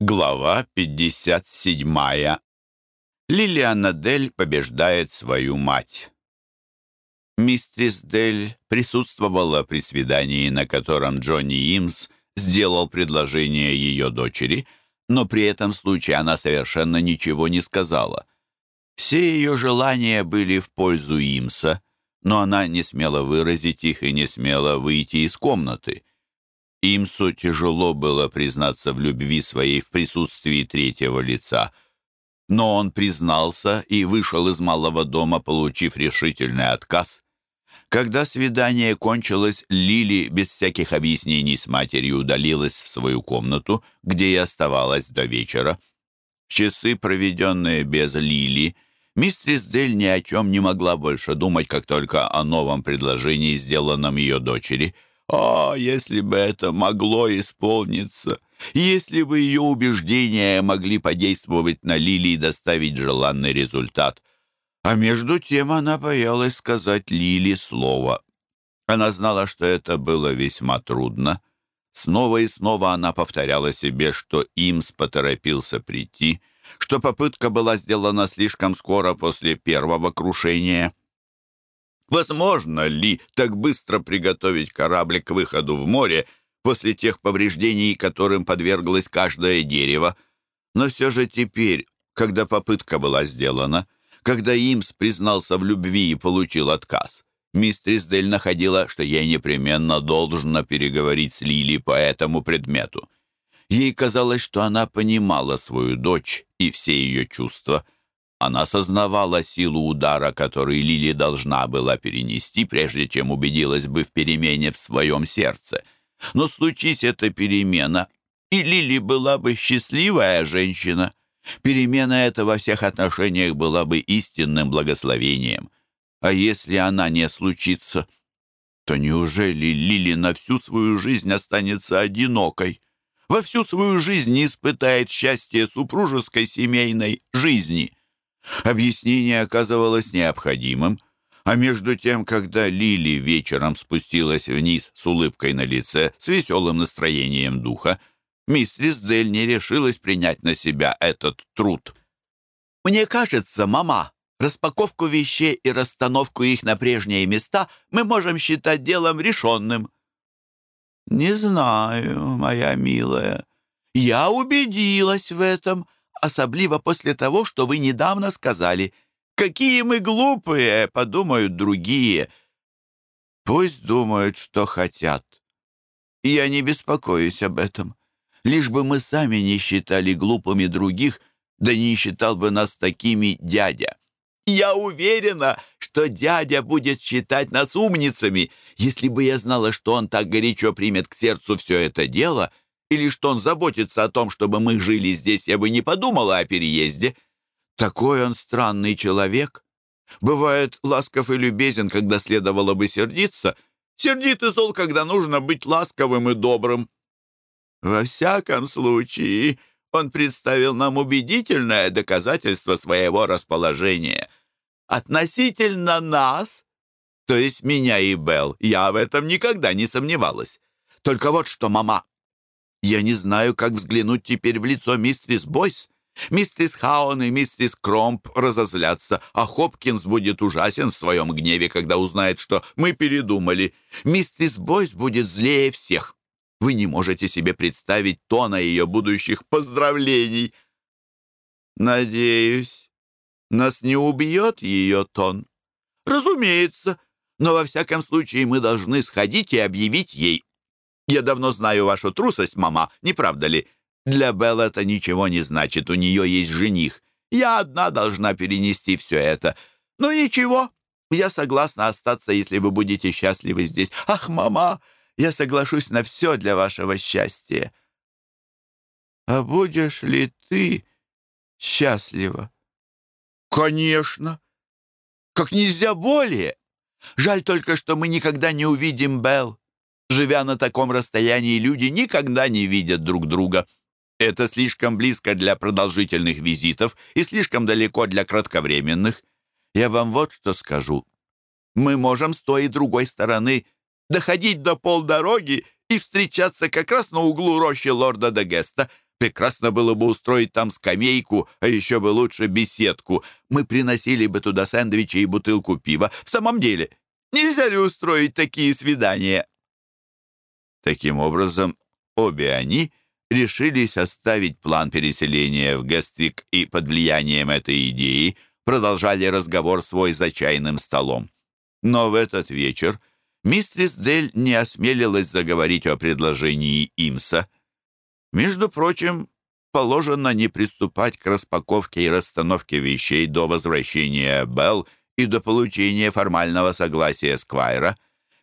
Глава 57. Лилиана Дель побеждает свою мать. Мистрис Дель присутствовала при свидании, на котором Джонни Имс сделал предложение ее дочери, но при этом случае она совершенно ничего не сказала. Все ее желания были в пользу Имса, но она не смела выразить их и не смела выйти из комнаты — Имсу тяжело было признаться в любви своей в присутствии третьего лица, но он признался и вышел из малого дома, получив решительный отказ. Когда свидание кончилось, Лили без всяких объяснений с матерью удалилась в свою комнату, где и оставалась до вечера. часы, проведенные без Лили, мистерис Дель ни о чем не могла больше думать, как только о новом предложении, сделанном ее дочери — о, если бы это могло исполниться! Если бы ее убеждения могли подействовать на Лили и доставить желанный результат. А между тем она боялась сказать Лили слово. Она знала, что это было весьма трудно. Снова и снова она повторяла себе, что Имс поторопился прийти, что попытка была сделана слишком скоро после первого крушения — Возможно ли так быстро приготовить корабль к выходу в море после тех повреждений, которым подверглось каждое дерево? Но все же теперь, когда попытка была сделана, когда Имс признался в любви и получил отказ, мистерис Дель находила, что ей непременно должно переговорить с Лили по этому предмету. Ей казалось, что она понимала свою дочь и все ее чувства — она сознавала силу удара, который Лили должна была перенести, прежде чем убедилась бы в перемене в своем сердце. Но случись эта перемена, и Лили была бы счастливая женщина. Перемена эта во всех отношениях была бы истинным благословением. А если она не случится, то неужели Лили на всю свою жизнь останется одинокой? Во всю свою жизнь не испытает счастья супружеской семейной жизни — Объяснение оказывалось необходимым, а между тем, когда Лили вечером спустилась вниз с улыбкой на лице, с веселым настроением духа, мистерис Дель не решилась принять на себя этот труд. «Мне кажется, мама, распаковку вещей и расстановку их на прежние места мы можем считать делом решенным». «Не знаю, моя милая. Я убедилась в этом», особливо после того, что вы недавно сказали. Какие мы глупые, подумают другие. Пусть думают, что хотят. Я не беспокоюсь об этом. Лишь бы мы сами не считали глупыми других, да не считал бы нас такими дядя. Я уверена, что дядя будет считать нас умницами. Если бы я знала, что он так горячо примет к сердцу все это дело — или что он заботится о том, чтобы мы жили здесь, я бы не подумала о переезде. Такой он странный человек. Бывает ласков и любезен, когда следовало бы сердиться, сердит и зол, когда нужно быть ласковым и добрым. Во всяком случае, он представил нам убедительное доказательство своего расположения. Относительно нас, то есть меня и Белл, я в этом никогда не сомневалась. Только вот что, мама, я не знаю, как взглянуть теперь в лицо мистерис Бойс. Мистерис Хаун и мистерис Кромп разозлятся, а Хопкинс будет ужасен в своем гневе, когда узнает, что мы передумали. Мистерис Бойс будет злее всех. Вы не можете себе представить тона ее будущих поздравлений. Надеюсь, нас не убьет ее тон. Разумеется, но во всяком случае мы должны сходить и объявить ей я давно знаю вашу трусость, мама, не правда ли? Для Белл это ничего не значит, у нее есть жених. Я одна должна перенести все это. Но ничего, я согласна остаться, если вы будете счастливы здесь. Ах, мама, я соглашусь на все для вашего счастья. А будешь ли ты счастлива? Конечно. Как нельзя более. Жаль только, что мы никогда не увидим Белл. Живя на таком расстоянии, люди никогда не видят друг друга. Это слишком близко для продолжительных визитов и слишком далеко для кратковременных. Я вам вот что скажу. Мы можем с той и другой стороны доходить до полдороги и встречаться как раз на углу рощи лорда Дегеста. Прекрасно было бы устроить там скамейку, а еще бы лучше беседку. Мы приносили бы туда сэндвичи и бутылку пива. В самом деле, нельзя ли устроить такие свидания?» Таким образом, обе они решились оставить план переселения в Гествик и под влиянием этой идеи продолжали разговор свой за чайным столом. Но в этот вечер мистрис Дель не осмелилась заговорить о предложении Имса. Между прочим, положено не приступать к распаковке и расстановке вещей до возвращения Белл и до получения формального согласия Сквайра.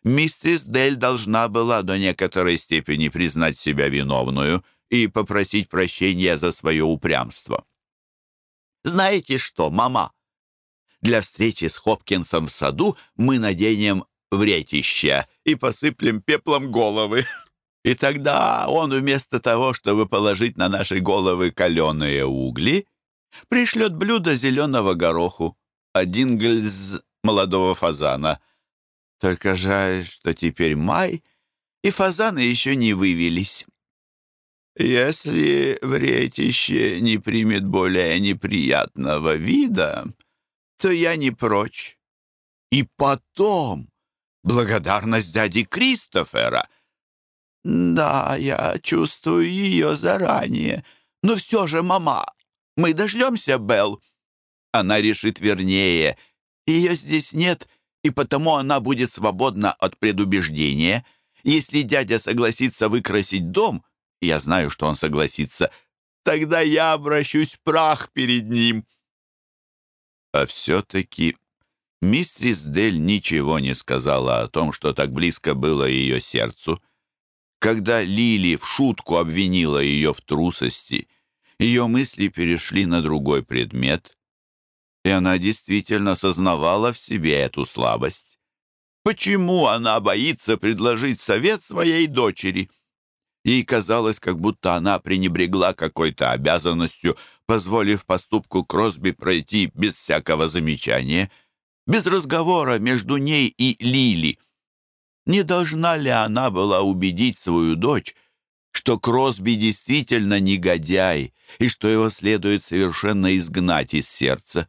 Мистрис Дель должна была до некоторой степени признать себя виновную и попросить прощения за свое упрямство. «Знаете что, мама? Для встречи с Хопкинсом в саду мы наденем вретища и посыплем пеплом головы», и тогда он вместо того, чтобы положить на наши головы каленые угли, пришлет блюдо зеленого гороху, один гильз молодого фазана. Только жаль, что теперь май, и фазаны еще не вывелись. Если вретище не примет более неприятного вида, то я не прочь. И потом благодарность дяди Кристофера — «Да, я чувствую ее заранее. Но все же, мама, мы дождемся Белл. Она решит вернее. Ее здесь нет, и потому она будет свободна от предубеждения. Если дядя согласится выкрасить дом, я знаю, что он согласится, тогда я обращусь в прах перед ним». А все-таки мистрис Дель ничего не сказала о том, что так близко было ее сердцу. Когда Лили в шутку обвинила ее в трусости, ее мысли перешли на другой предмет, и она действительно сознавала в себе эту слабость. Почему она боится предложить совет своей дочери? Ей казалось, как будто она пренебрегла какой-то обязанностью, позволив поступку Кросби пройти без всякого замечания, без разговора между ней и Лили — не должна ли она была убедить свою дочь, что Кросби действительно негодяй и что его следует совершенно изгнать из сердца?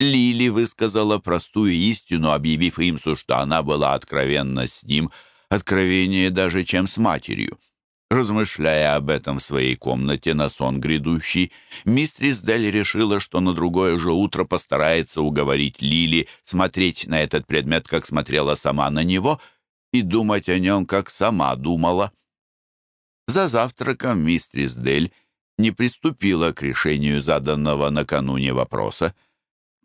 Лили высказала простую истину, объявив Имсу, что она была откровенна с ним, откровеннее даже, чем с матерью. Размышляя об этом в своей комнате на сон грядущий, мистрис Дель решила, что на другое же утро постарается уговорить Лили смотреть на этот предмет, как смотрела сама на него — и думать о нем, как сама думала. За завтраком мистрис Дель не приступила к решению заданного накануне вопроса.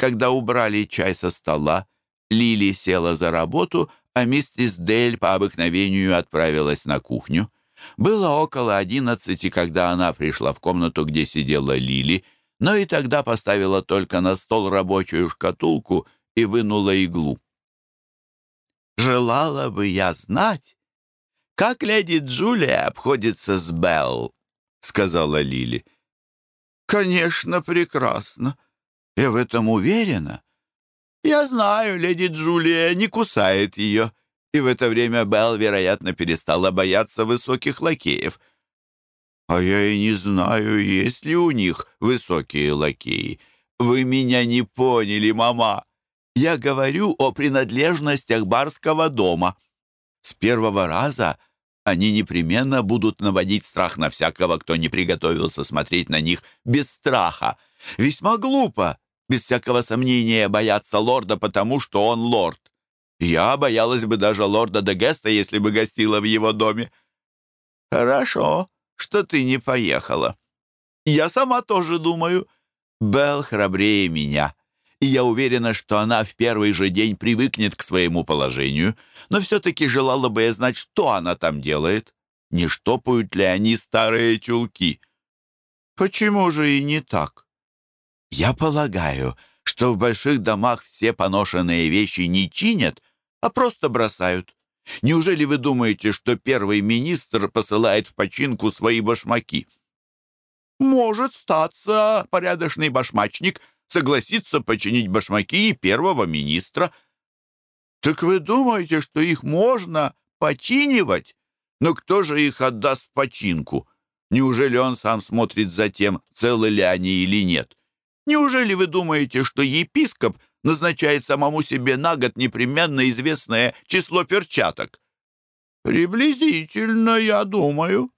Когда убрали чай со стола, Лили села за работу, а мистрис Дель по обыкновению отправилась на кухню. Было около одиннадцати, когда она пришла в комнату, где сидела Лили, но и тогда поставила только на стол рабочую шкатулку и вынула иглу. Желала бы я знать, как леди Джулия обходится с Белл, сказала Лили. Конечно, прекрасно. Я в этом уверена. Я знаю, леди Джулия не кусает ее, и в это время Белл, вероятно, перестала бояться высоких лакеев. А я и не знаю, есть ли у них высокие лакеи. Вы меня не поняли, мама. Я говорю о принадлежностях барского дома. С первого раза они непременно будут наводить страх на всякого, кто не приготовился смотреть на них без страха. Весьма глупо, без всякого сомнения, бояться лорда, потому что он лорд. Я боялась бы даже лорда Дегеста, если бы гостила в его доме. Хорошо, что ты не поехала. Я сама тоже думаю. Белл храбрее меня и я уверена, что она в первый же день привыкнет к своему положению, но все-таки желала бы я знать, что она там делает. Не штопают ли они старые чулки? Почему же и не так? Я полагаю, что в больших домах все поношенные вещи не чинят, а просто бросают. Неужели вы думаете, что первый министр посылает в починку свои башмаки? Может статься порядочный башмачник — согласится починить башмаки первого министра. Так вы думаете, что их можно починивать? Но кто же их отдаст в починку? Неужели он сам смотрит за тем, целы ли они или нет? Неужели вы думаете, что епископ назначает самому себе на год непременно известное число перчаток? Приблизительно, я думаю.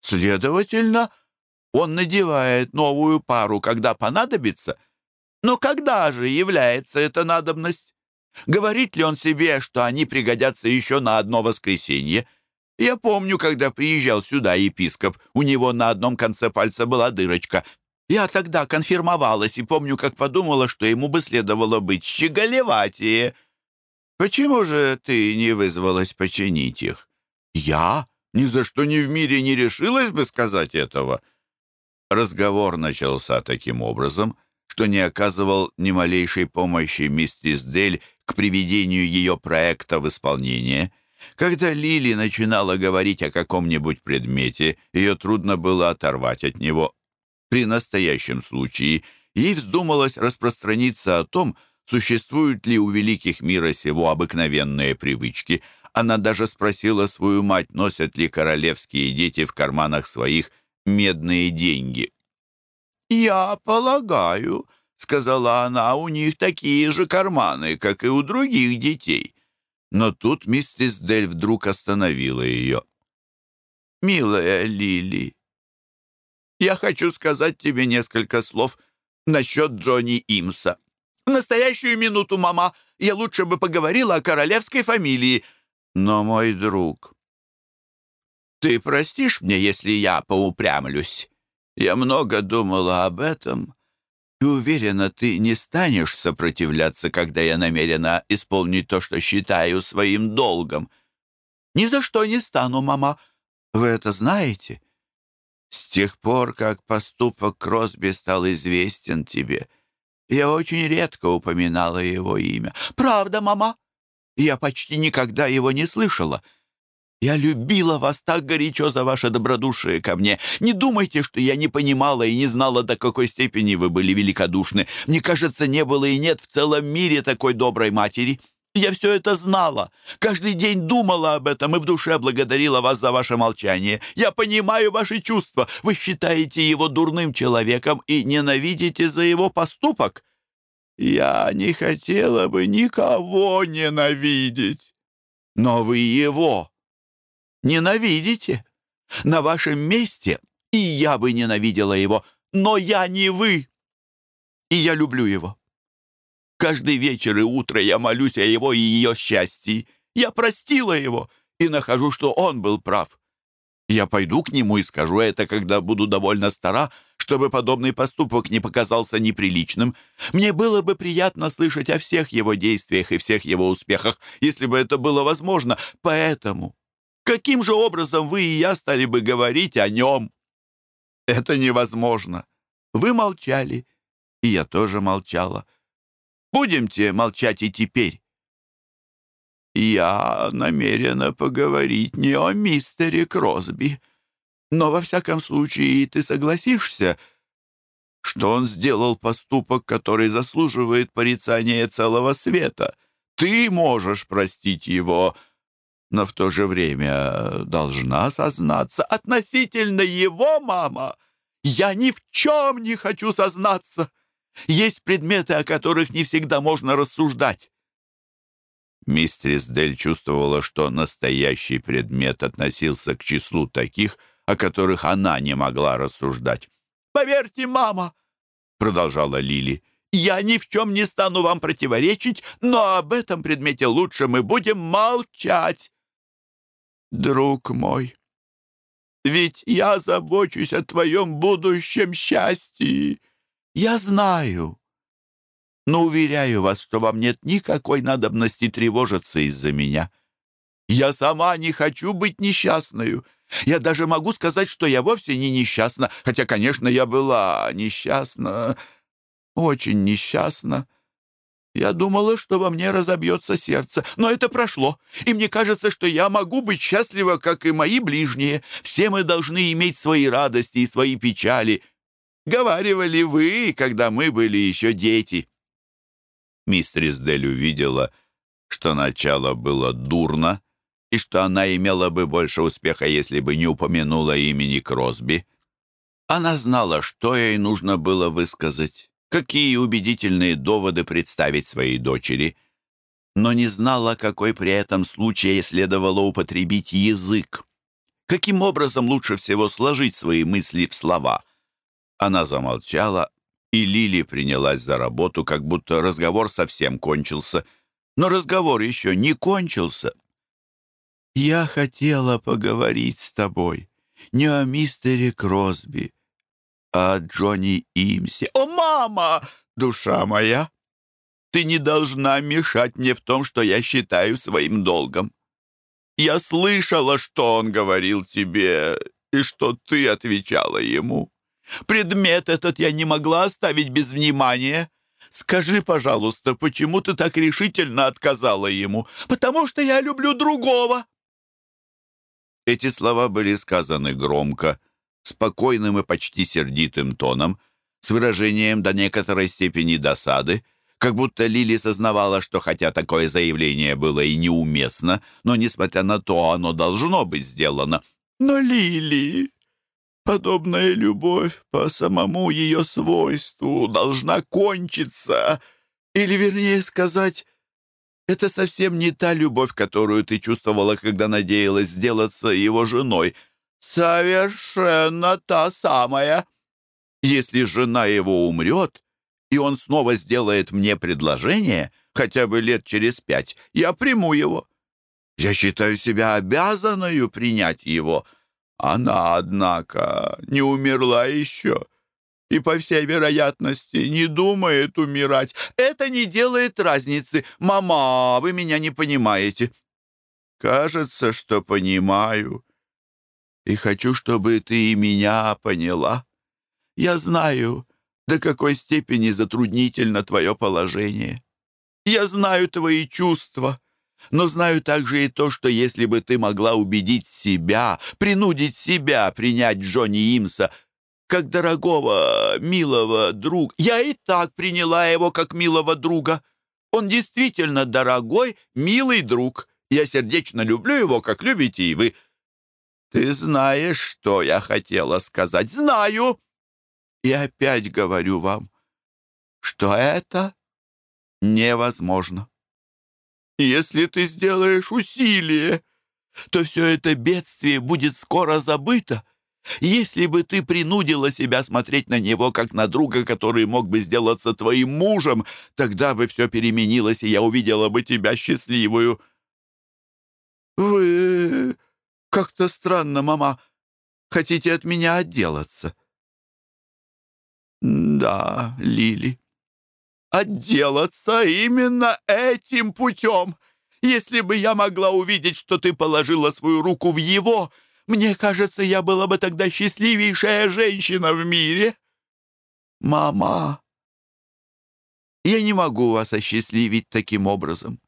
Следовательно, он надевает новую пару, когда понадобится. Но когда же является эта надобность? Говорит ли он себе, что они пригодятся еще на одно воскресенье? Я помню, когда приезжал сюда епископ, у него на одном конце пальца была дырочка. Я тогда конфирмовалась и помню, как подумала, что ему бы следовало быть щеголеватее. Почему же ты не вызвалась починить их? Я ни за что ни в мире не решилась бы сказать этого. Разговор начался таким образом, что не оказывал ни малейшей помощи миссис Дель к приведению ее проекта в исполнение. Когда Лили начинала говорить о каком-нибудь предмете, ее трудно было оторвать от него. При настоящем случае ей вздумалось распространиться о том, существуют ли у великих мира сего обыкновенные привычки. Она даже спросила свою мать, носят ли королевские дети в карманах своих медные деньги. «Я полагаю», — сказала она, — «у них такие же карманы, как и у других детей». Но тут миссис Дель вдруг остановила ее. «Милая Лили, я хочу сказать тебе несколько слов насчет Джонни Имса. В настоящую минуту, мама, я лучше бы поговорила о королевской фамилии. Но, мой друг, ты простишь мне, если я поупрямлюсь? Я много думала об этом и уверена, ты не станешь сопротивляться, когда я намерена исполнить то, что считаю своим долгом. Ни за что не стану, мама. Вы это знаете? С тех пор, как поступок Кросби стал известен тебе, я очень редко упоминала его имя. Правда, мама? Я почти никогда его не слышала. Я любила вас так горячо за ваше добродушие ко мне. Не думайте, что я не понимала и не знала, до какой степени вы были великодушны. Мне кажется, не было и нет в целом мире такой доброй матери. Я все это знала. Каждый день думала об этом и в душе благодарила вас за ваше молчание. Я понимаю ваши чувства. Вы считаете его дурным человеком и ненавидите за его поступок. Я не хотела бы никого ненавидеть. Но вы его ненавидите. На вашем месте и я бы ненавидела его, но я не вы. И я люблю его. Каждый вечер и утро я молюсь о его и ее счастье. Я простила его и нахожу, что он был прав. Я пойду к нему и скажу это, когда буду довольно стара, чтобы подобный поступок не показался неприличным. Мне было бы приятно слышать о всех его действиях и всех его успехах, если бы это было возможно. Поэтому Каким же образом вы и я стали бы говорить о нем? Это невозможно. Вы молчали, и я тоже молчала. Будемте молчать и теперь. Я намерена поговорить не о мистере Кросби, но во всяком случае ты согласишься, что он сделал поступок, который заслуживает порицания целого света. Ты можешь простить его, — но в то же время должна сознаться относительно его, мама. Я ни в чем не хочу сознаться. Есть предметы, о которых не всегда можно рассуждать. Мистрис Дель чувствовала, что настоящий предмет относился к числу таких, о которых она не могла рассуждать. «Поверьте, мама», — продолжала Лили, — «я ни в чем не стану вам противоречить, но об этом предмете лучше мы будем молчать друг мой. Ведь я забочусь о твоем будущем счастье. Я знаю. Но уверяю вас, что вам нет никакой надобности тревожиться из-за меня. Я сама не хочу быть несчастную. Я даже могу сказать, что я вовсе не несчастна, хотя, конечно, я была несчастна, очень несчастна. Я думала, что во мне разобьется сердце, но это прошло, и мне кажется, что я могу быть счастлива, как и мои ближние. Все мы должны иметь свои радости и свои печали. Говаривали вы, когда мы были еще дети». Мистерис Дель увидела, что начало было дурно, и что она имела бы больше успеха, если бы не упомянула имени Кросби. Она знала, что ей нужно было высказать, какие убедительные доводы представить своей дочери, но не знала, какой при этом случае следовало употребить язык. Каким образом лучше всего сложить свои мысли в слова? Она замолчала, и Лили принялась за работу, как будто разговор совсем кончился. Но разговор еще не кончился. «Я хотела поговорить с тобой не о мистере Кросби, а о Джонни Имсе. О, мама, душа моя, ты не должна мешать мне в том, что я считаю своим долгом. Я слышала, что он говорил тебе, и что ты отвечала ему. Предмет этот я не могла оставить без внимания. Скажи, пожалуйста, почему ты так решительно отказала ему? Потому что я люблю другого. Эти слова были сказаны громко, спокойным и почти сердитым тоном, с выражением до некоторой степени досады, как будто Лили сознавала, что хотя такое заявление было и неуместно, но, несмотря на то, оно должно быть сделано. «Но Лили, подобная любовь по самому ее свойству должна кончиться, или, вернее сказать, это совсем не та любовь, которую ты чувствовала, когда надеялась сделаться его женой. Совершенно та самая. Если жена его умрет, и он снова сделает мне предложение, хотя бы лет через пять, я приму его. Я считаю себя обязанную принять его. Она, однако, не умерла еще и, по всей вероятности, не думает умирать. Это не делает разницы. Мама, вы меня не понимаете. Кажется, что понимаю. И хочу, чтобы ты и меня поняла. Я знаю, до какой степени затруднительно твое положение. Я знаю твои чувства, но знаю также и то, что если бы ты могла убедить себя, принудить себя принять Джонни Имса — как дорогого, милого друга. Я и так приняла его как милого друга. Он действительно дорогой, милый друг. Я сердечно люблю его, как любите и вы. Ты знаешь, что я хотела сказать? Знаю. И опять говорю вам, что это невозможно. Если ты сделаешь усилие, то все это бедствие будет скоро забыто. Если бы ты принудила себя смотреть на него, как на друга, который мог бы сделаться твоим мужем, тогда бы все переменилось, и я увидела бы тебя счастливую». «Вы как-то странно, мама. Хотите от меня отделаться?» «Да, Лили. Отделаться именно этим путем. Если бы я могла увидеть, что ты положила свою руку в его, мне кажется, я была бы тогда счастливейшая женщина в мире. Мама, я не могу вас осчастливить таким образом.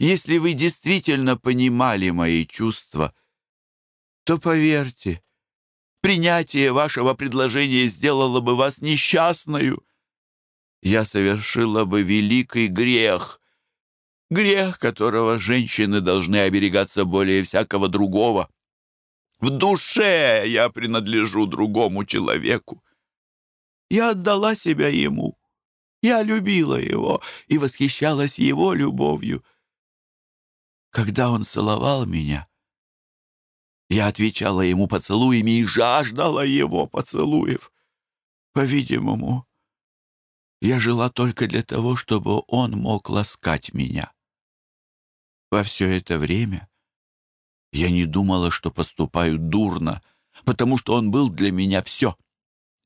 Если вы действительно понимали мои чувства, то поверьте, принятие вашего предложения сделало бы вас несчастную. Я совершила бы великий грех, грех, которого женщины должны оберегаться более всякого другого. В душе я принадлежу другому человеку. Я отдала себя ему. Я любила его и восхищалась его любовью. Когда он целовал меня, я отвечала ему поцелуями и жаждала его поцелуев. По-видимому, я жила только для того, чтобы он мог ласкать меня. Во все это время я не думала, что поступаю дурно, потому что он был для меня все.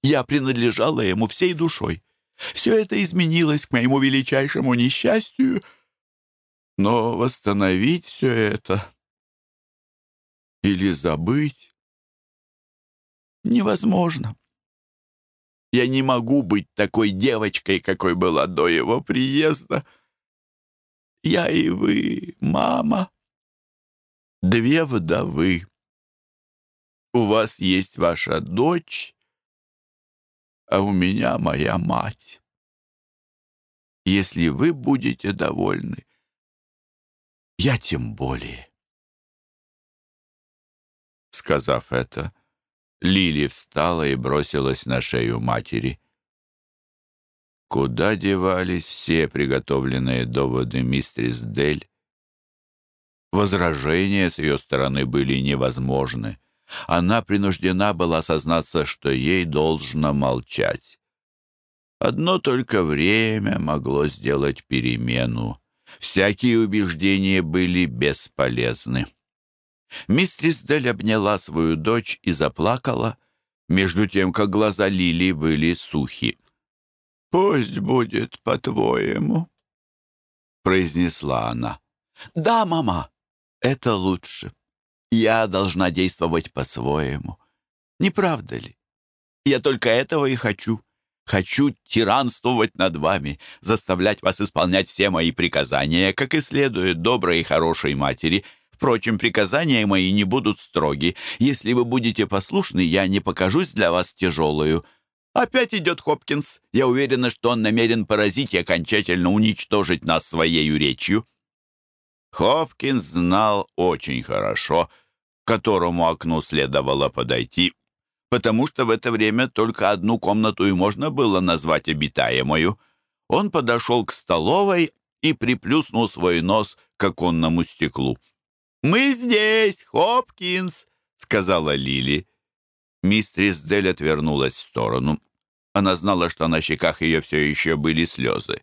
Я принадлежала ему всей душой. Все это изменилось к моему величайшему несчастью, но восстановить все это или забыть невозможно. Я не могу быть такой девочкой, какой была до его приезда. Я и вы, мама две вдовы. У вас есть ваша дочь, а у меня моя мать. Если вы будете довольны, я тем более. Сказав это, Лили встала и бросилась на шею матери. Куда девались все приготовленные доводы мистерис Дель? Возражения с ее стороны были невозможны. Она принуждена была сознаться, что ей должно молчать. Одно только время могло сделать перемену. Всякие убеждения были бесполезны. Мистрис Дель обняла свою дочь и заплакала, между тем, как глаза Лили были сухи. «Пусть будет по-твоему», — произнесла она. «Да, мама, это лучше. Я должна действовать по-своему. Не правда ли? Я только этого и хочу. Хочу тиранствовать над вами, заставлять вас исполнять все мои приказания, как и следует доброй и хорошей матери. Впрочем, приказания мои не будут строги. Если вы будете послушны, я не покажусь для вас тяжелую. Опять идет Хопкинс. Я уверена, что он намерен поразить и окончательно уничтожить нас своей речью. Хопкинс знал очень хорошо, к которому окну следовало подойти, потому что в это время только одну комнату и можно было назвать обитаемую. Он подошел к столовой и приплюснул свой нос к оконному стеклу. «Мы здесь, Хопкинс!» — сказала Лили. Мистрис Дель отвернулась в сторону. Она знала, что на щеках ее все еще были слезы.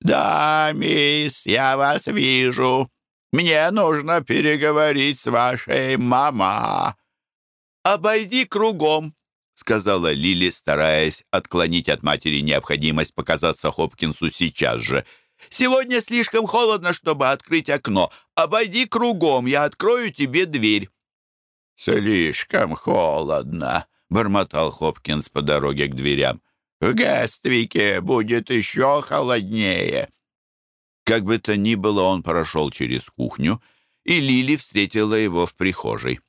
«Да, мисс, я вас вижу. Мне нужно переговорить с вашей мама». «Обойди кругом», — сказала Лили, стараясь отклонить от матери необходимость показаться Хопкинсу сейчас же. «Сегодня слишком холодно, чтобы открыть окно. Обойди кругом, я открою тебе дверь». «Слишком холодно», — бормотал Хопкинс по дороге к дверям. «В Гествике будет еще холоднее». Как бы то ни было, он прошел через кухню, и Лили встретила его в прихожей.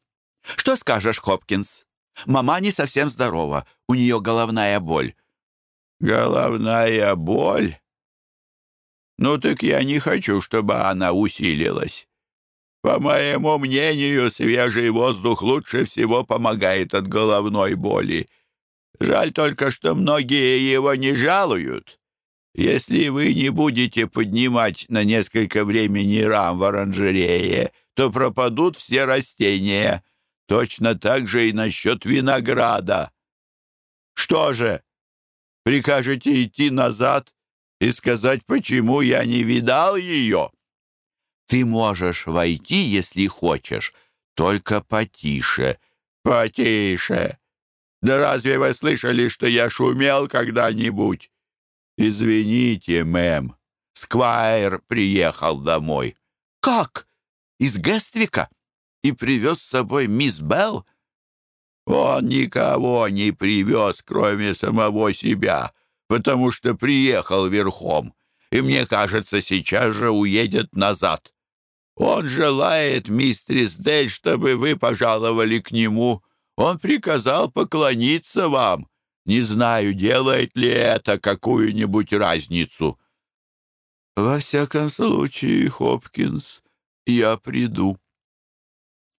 «Что скажешь, Хопкинс? Мама не совсем здорова, у нее головная боль». «Головная боль? Ну так я не хочу, чтобы она усилилась. По моему мнению, свежий воздух лучше всего помогает от головной боли. Жаль только, что многие его не жалуют. Если вы не будете поднимать на несколько времени рам в оранжерее, то пропадут все растения. Точно так же и насчет винограда. Что же, прикажете идти назад и сказать, почему я не видал ее? Ты можешь войти, если хочешь, только потише. Потише. Да разве вы слышали, что я шумел когда-нибудь? «Извините, мэм, Сквайр приехал домой». «Как? Из Гествика? И привез с собой мисс Белл?» «Он никого не привез, кроме самого себя, потому что приехал верхом, и, мне кажется, сейчас же уедет назад. Он желает, мистерис Дель, чтобы вы пожаловали к нему. Он приказал поклониться вам». Не знаю, делает ли это какую-нибудь разницу. Во всяком случае, Хопкинс, я приду.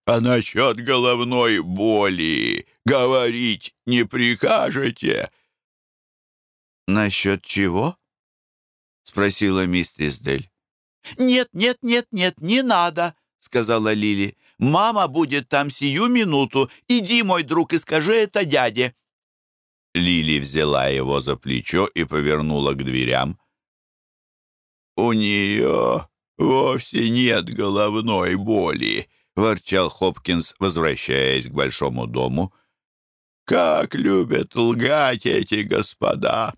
А насчет головной боли говорить не прикажете? Насчет чего? Спросила мистерис Дель. «Нет, нет, нет, нет, не надо», — сказала Лили. «Мама будет там сию минуту. Иди, мой друг, и скажи это дяде». Лили взяла его за плечо и повернула к дверям. «У нее вовсе нет головной боли», — ворчал Хопкинс, возвращаясь к большому дому. «Как любят лгать эти господа!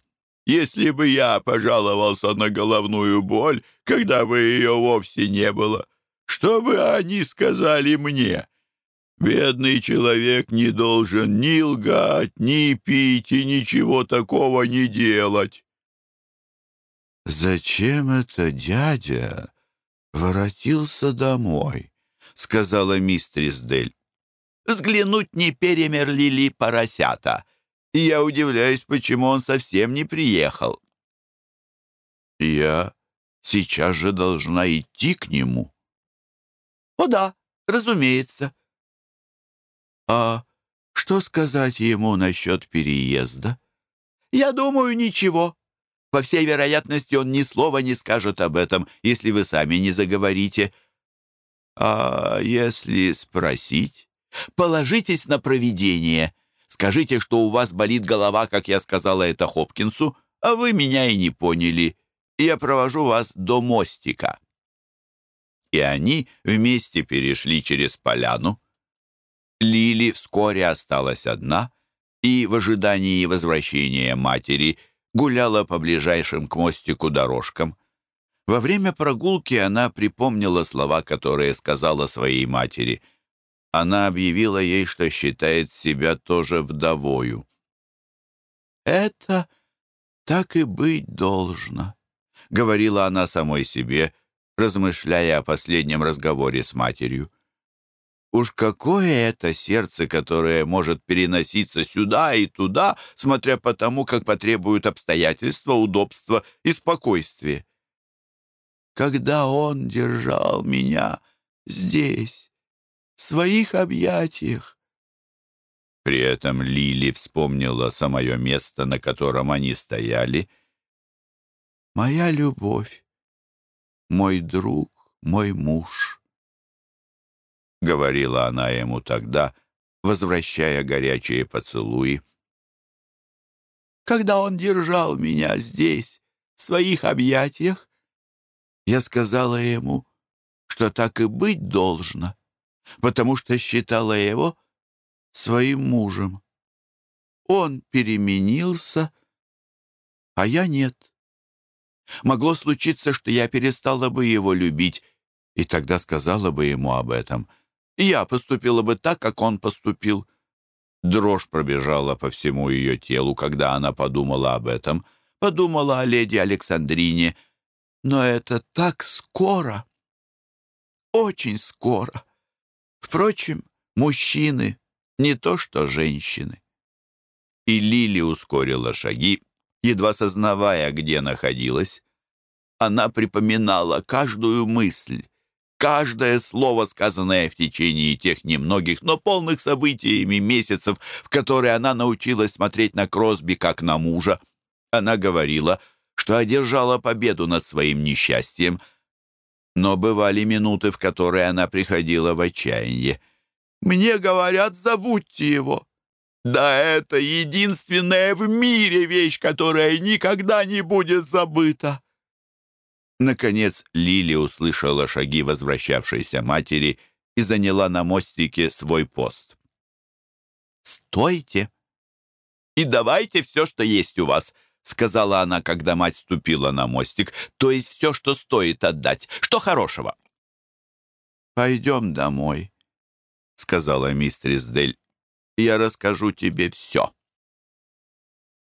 Если бы я пожаловался на головную боль, когда бы ее вовсе не было, что бы они сказали мне?» Бедный человек не должен ни лгать, ни пить и ничего такого не делать. «Зачем это дядя воротился домой?» — сказала мистерис Дель. «Взглянуть, не перемерли ли поросята. И я удивляюсь, почему он совсем не приехал». «Я сейчас же должна идти к нему». «О да, разумеется. «А что сказать ему насчет переезда?» «Я думаю, ничего. По всей вероятности, он ни слова не скажет об этом, если вы сами не заговорите». «А если спросить?» «Положитесь на провидение. Скажите, что у вас болит голова, как я сказала это Хопкинсу, а вы меня и не поняли. Я провожу вас до мостика». И они вместе перешли через поляну. Лили вскоре осталась одна и в ожидании возвращения матери гуляла по ближайшим к мостику дорожкам. Во время прогулки она припомнила слова, которые сказала своей матери. Она объявила ей, что считает себя тоже вдовою. «Это так и быть должно», — говорила она самой себе, размышляя о последнем разговоре с матерью. Уж какое это сердце, которое может переноситься сюда и туда, смотря по тому, как потребуют обстоятельства, удобства и спокойствие. Когда он держал меня здесь, своих объятиях, при этом Лили вспомнила самое место, на котором они стояли. «Моя любовь, мой друг, мой муж», — говорила она ему тогда, возвращая горячие поцелуи. «Когда он держал меня здесь, в своих объятиях, я сказала ему, что так и быть должно, потому что считала его своим мужем. Он переменился, а я нет. Могло случиться, что я перестала бы его любить, и тогда сказала бы ему об этом. Я поступила бы так, как он поступил. Дрожь пробежала по всему ее телу, когда она подумала об этом. Подумала о леди Александрине. Но это так скоро. Очень скоро. Впрочем, мужчины не то что женщины. И Лили ускорила шаги, едва сознавая, где находилась. Она припоминала каждую мысль, каждое слово, сказанное в течение тех немногих, но полных событиями месяцев, в которые она научилась смотреть на Кросби как на мужа. Она говорила, что одержала победу над своим несчастьем, но бывали минуты, в которые она приходила в отчаяние. Мне говорят, забудьте его. Да это единственная в мире вещь, которая никогда не будет забыта. Наконец Лили услышала шаги возвращавшейся матери и заняла на мостике свой пост. «Стойте и давайте все, что есть у вас», — сказала она, когда мать ступила на мостик, «то есть все, что стоит отдать. Что хорошего?» «Пойдем домой», сказала мистерис Дель. «Я расскажу тебе все».